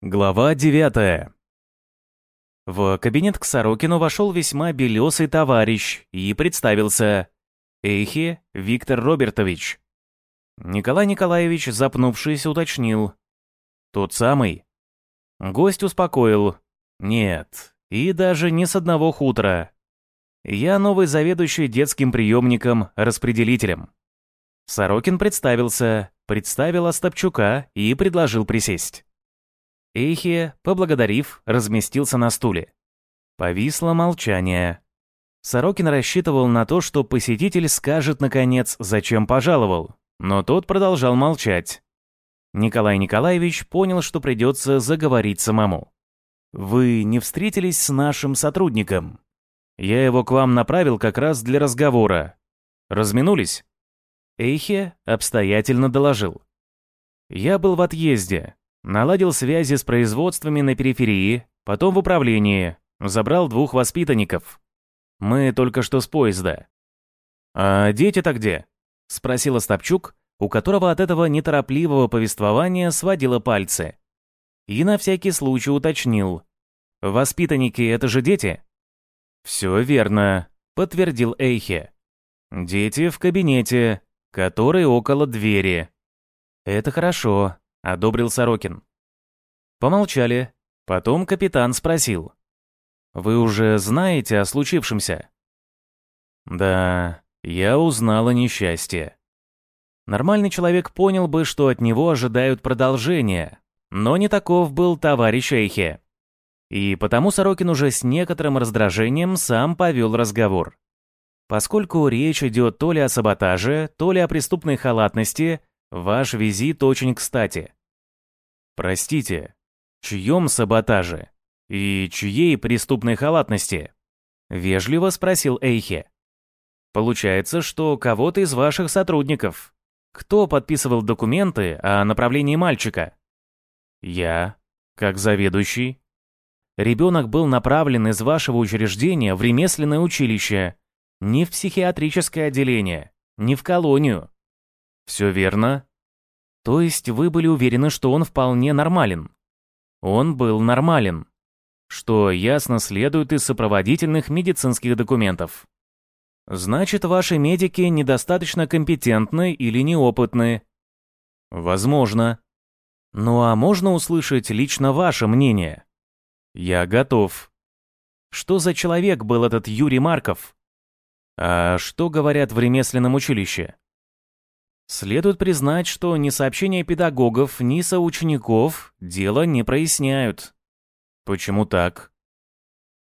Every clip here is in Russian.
Глава девятая. В кабинет к Сорокину вошел весьма белесый товарищ и представился. Эйхи Виктор Робертович. Николай Николаевич, запнувшись, уточнил. Тот самый. Гость успокоил. Нет, и даже не с одного хутора. Я новый заведующий детским приемником, распределителем. Сорокин представился, представил Остапчука и предложил присесть. Эйхия, поблагодарив, разместился на стуле. Повисло молчание. Сорокин рассчитывал на то, что посетитель скажет, наконец, зачем пожаловал, но тот продолжал молчать. Николай Николаевич понял, что придется заговорить самому. «Вы не встретились с нашим сотрудником? Я его к вам направил как раз для разговора. Разминулись?» Эйхе обстоятельно доложил. «Я был в отъезде, Наладил связи с производствами на периферии, потом в управлении. Забрал двух воспитанников. Мы только что с поезда. «А дети-то где?» — спросил Остапчук, у которого от этого неторопливого повествования сводило пальцы. И на всякий случай уточнил. «Воспитанники — это же дети?» «Все верно», — подтвердил Эйхе. «Дети в кабинете, который около двери». «Это хорошо. — одобрил Сорокин. Помолчали. Потом капитан спросил. «Вы уже знаете о случившемся?» «Да, я узнал о несчастье». Нормальный человек понял бы, что от него ожидают продолжения, но не таков был товарищ Эйхе. И потому Сорокин уже с некоторым раздражением сам повел разговор. Поскольку речь идет то ли о саботаже, то ли о преступной халатности, Ваш визит очень кстати. Простите, чьем саботаже и чьей преступной халатности? Вежливо спросил Эйхе. Получается, что кого-то из ваших сотрудников. Кто подписывал документы о направлении мальчика? Я, как заведующий. Ребенок был направлен из вашего учреждения в ремесленное училище, не в психиатрическое отделение, не в колонию. Все верно. То есть вы были уверены, что он вполне нормален? Он был нормален. Что ясно следует из сопроводительных медицинских документов. Значит, ваши медики недостаточно компетентны или неопытны. Возможно. Ну а можно услышать лично ваше мнение? Я готов. Что за человек был этот Юрий Марков? А что говорят в ремесленном училище? Следует признать, что ни сообщения педагогов, ни соучеников дело не проясняют. Почему так?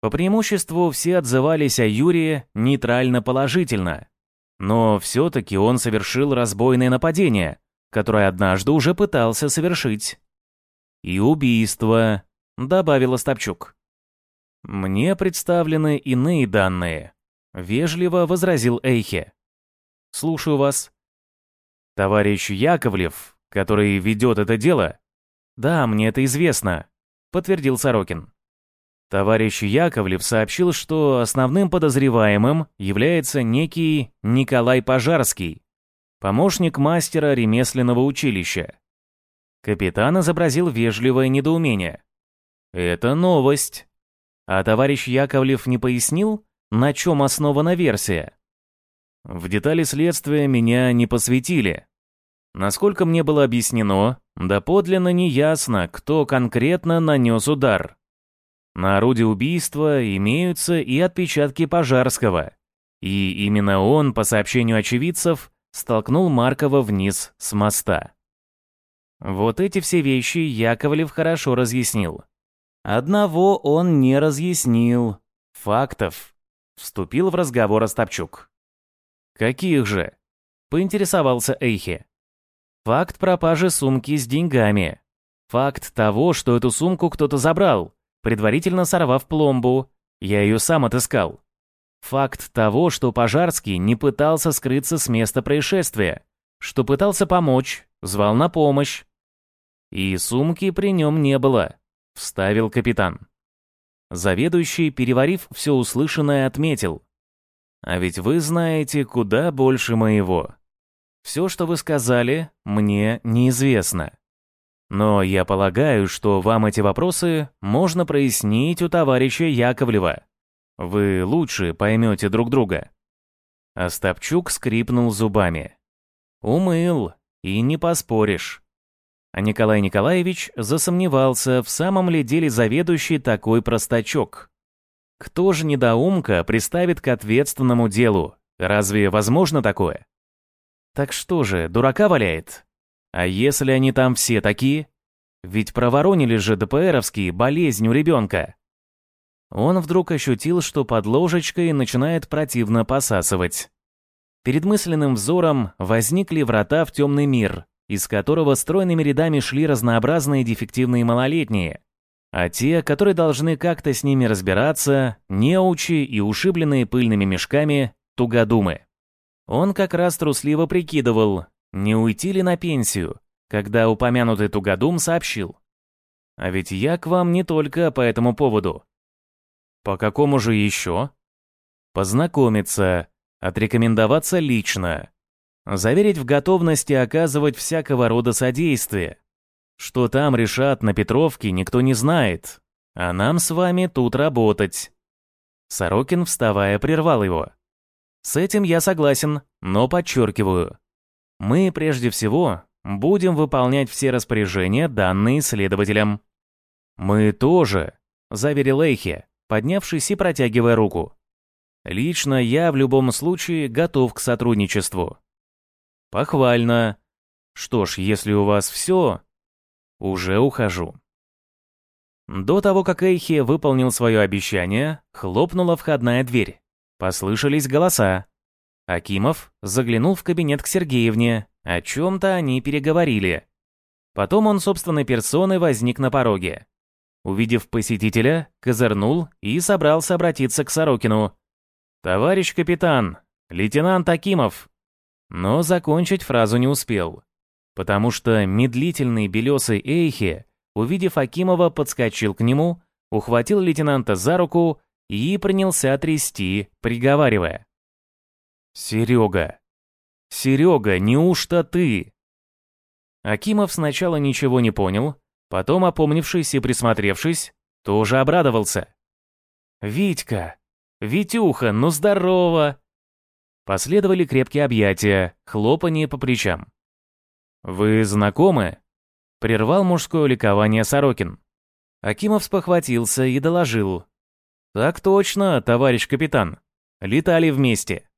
По преимуществу все отзывались о Юрии нейтрально-положительно. Но все-таки он совершил разбойное нападение, которое однажды уже пытался совершить. И убийство, добавил Остапчук. Мне представлены иные данные, вежливо возразил Эйхе. Слушаю вас. Товарищ Яковлев, который ведет это дело? Да, мне это известно, подтвердил Сорокин. Товарищ Яковлев сообщил, что основным подозреваемым является некий Николай Пожарский, помощник мастера ремесленного училища. Капитан изобразил вежливое недоумение. Это новость. А товарищ Яковлев не пояснил, на чем основана версия? В детали следствия меня не посвятили. Насколько мне было объяснено, доподлинно неясно, кто конкретно нанес удар. На орудии убийства имеются и отпечатки Пожарского. И именно он, по сообщению очевидцев, столкнул Маркова вниз с моста. Вот эти все вещи Яковлев хорошо разъяснил. Одного он не разъяснил. Фактов. Вступил в разговор Остапчук. «Каких же?» — поинтересовался Эйхе. Факт пропажи сумки с деньгами. Факт того, что эту сумку кто-то забрал, предварительно сорвав пломбу. Я ее сам отыскал. Факт того, что Пожарский не пытался скрыться с места происшествия, что пытался помочь, звал на помощь. И сумки при нем не было, вставил капитан. Заведующий, переварив все услышанное, отметил. А ведь вы знаете куда больше моего. Все, что вы сказали, мне неизвестно. Но я полагаю, что вам эти вопросы можно прояснить у товарища Яковлева. Вы лучше поймете друг друга». Остапчук скрипнул зубами. «Умыл, и не поспоришь». А Николай Николаевич засомневался, в самом ли деле заведующий такой простачок. Кто же недоумка приставит к ответственному делу? Разве возможно такое? Так что же, дурака валяет? А если они там все такие? Ведь проворонили же ДПРовские болезнь у ребенка. Он вдруг ощутил, что под ложечкой начинает противно посасывать. Перед мысленным взором возникли врата в темный мир, из которого стройными рядами шли разнообразные дефективные малолетние, а те, которые должны как-то с ними разбираться, неучи и ушибленные пыльными мешками, тугодумы. Он как раз трусливо прикидывал, не уйти ли на пенсию, когда упомянутый тугодум сообщил. А ведь я к вам не только по этому поводу. По какому же еще? Познакомиться, отрекомендоваться лично, заверить в готовности оказывать всякого рода содействие. Что там решат на Петровке, никто не знает, а нам с вами тут работать. Сорокин, вставая, прервал его. С этим я согласен, но подчеркиваю. Мы, прежде всего, будем выполнять все распоряжения, данные следователям. Мы тоже, заверил Эйхе, поднявшись и протягивая руку. Лично я в любом случае готов к сотрудничеству. Похвально. Что ж, если у вас все, уже ухожу. До того, как Эйхи выполнил свое обещание, хлопнула входная дверь. Послышались голоса. Акимов заглянул в кабинет к Сергеевне, о чем-то они переговорили. Потом он собственной персоной возник на пороге. Увидев посетителя, козырнул и собрался обратиться к Сорокину. «Товарищ капитан, лейтенант Акимов, но закончить фразу не успел, потому что медлительный белесый Эйхе, увидев Акимова, подскочил к нему, ухватил лейтенанта за руку и принялся трясти, приговаривая. «Серега! Серега, неужто ты?» Акимов сначала ничего не понял, потом, опомнившись и присмотревшись, тоже обрадовался. «Витька! Витюха, ну здорово!» Последовали крепкие объятия, хлопанье по плечам. «Вы знакомы?» — прервал мужское ликование Сорокин. Акимов спохватился и доложил. «Так точно, товарищ капитан. Летали вместе».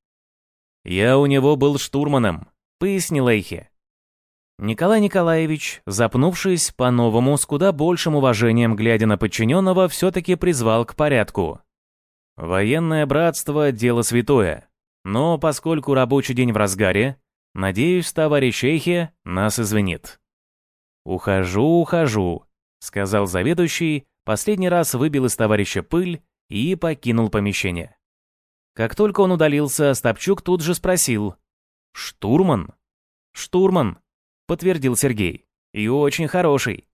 «Я у него был штурманом», — пояснил Эйхе. Николай Николаевич, запнувшись по-новому с куда большим уважением глядя на подчиненного, все-таки призвал к порядку. «Военное братство — дело святое. Но поскольку рабочий день в разгаре, надеюсь, товарищ Эйхе нас извинит. «Ухожу, ухожу», — сказал заведующий, последний раз выбил из товарища пыль и покинул помещение. Как только он удалился, Стопчук тут же спросил. «Штурман?» «Штурман», — подтвердил Сергей. «И очень хороший.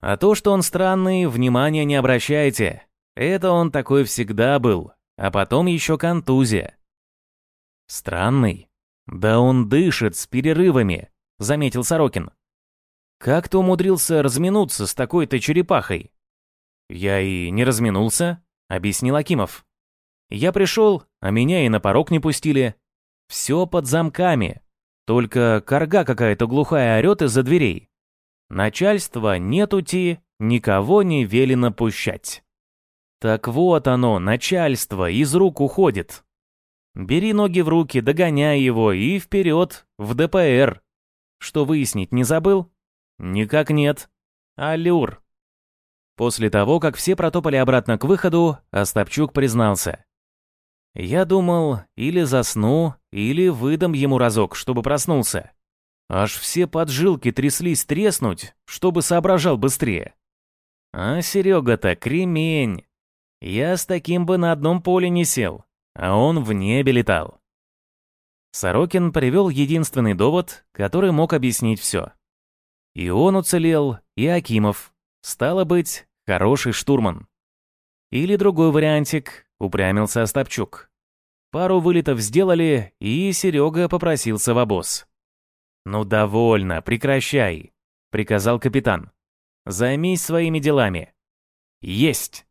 А то, что он странный, внимания не обращайте. Это он такой всегда был, а потом еще контузия. «Странный. Да он дышит с перерывами», — заметил Сорокин. «Как ты умудрился разминуться с такой-то черепахой?» «Я и не разминулся», — объяснил Акимов. «Я пришел, а меня и на порог не пустили. Все под замками. Только корга какая-то глухая орет из-за дверей. Начальство нет ути, никого не велено пущать». Так вот оно, начальство, из рук уходит. Бери ноги в руки, догоняй его и вперед, в ДПР. Что выяснить, не забыл? Никак нет. Аллюр. После того, как все протопали обратно к выходу, Остапчук признался. Я думал, или засну, или выдам ему разок, чтобы проснулся. Аж все поджилки тряслись треснуть, чтобы соображал быстрее. А Серега-то кремень. Я с таким бы на одном поле не сел а он в небе летал. Сорокин привел единственный довод, который мог объяснить все. И он уцелел, и Акимов. Стало быть, хороший штурман. Или другой вариантик, упрямился Остапчук. Пару вылетов сделали, и Серега попросился в обоз. «Ну довольно, прекращай. — приказал капитан. «Займись своими делами». «Есть!»